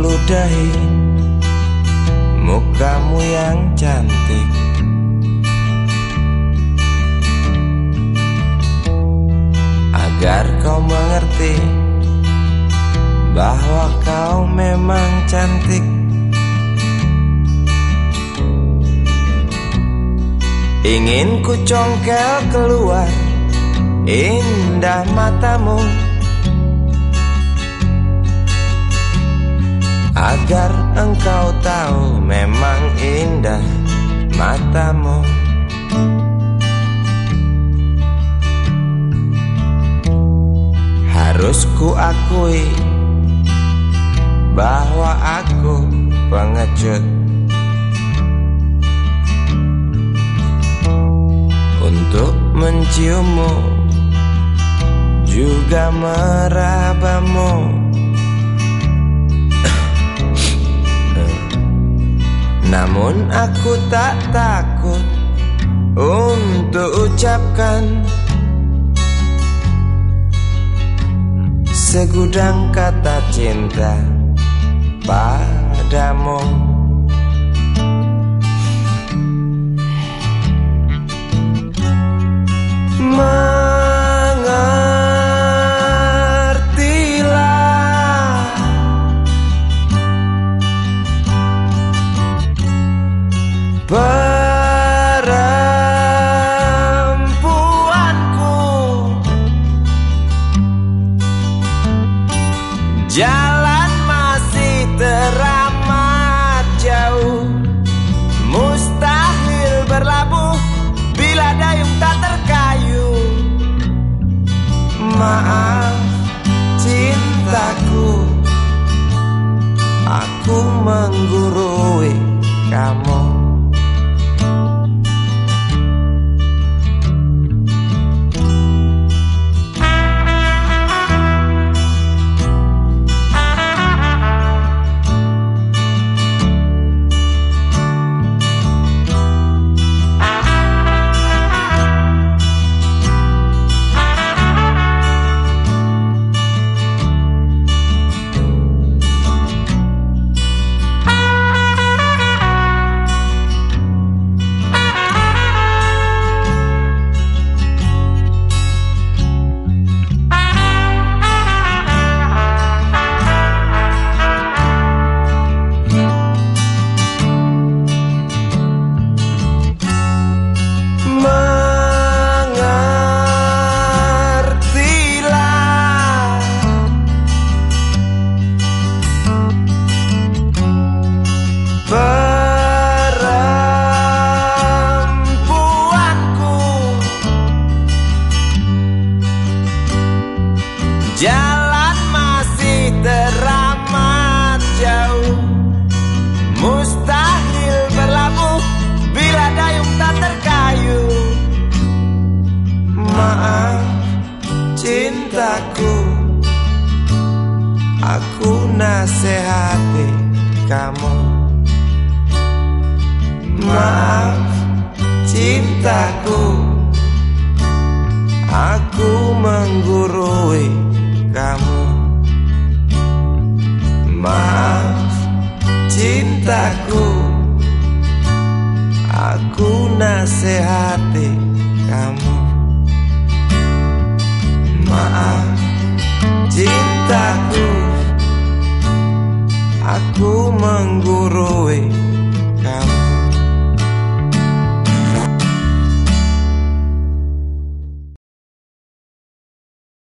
ludahi Mukamu yang cantik. Agar kau mengerti Bahwa kau memang cantik. Ingin ku congkel keluar Indah matamu Agar engkau tahu memang indah matamu. Harus ku akui bahwa aku pengecut. Untuk menciummu juga merabamu Namun aku tak takut untuk ucapkan Segudang kata cinta padamu Maaf cintaku. Aku menggurui kamu Jalan masih teramat jauh. Mustahil berlabuh Bila dayung tak terkayu. Maaf cintaku. Aku nasihati kamu. Maaf cintaku. Aku menggurui kamu. Maaf cintaku. Aku nasihati kamu. Maaf cintaku. Aku menggurui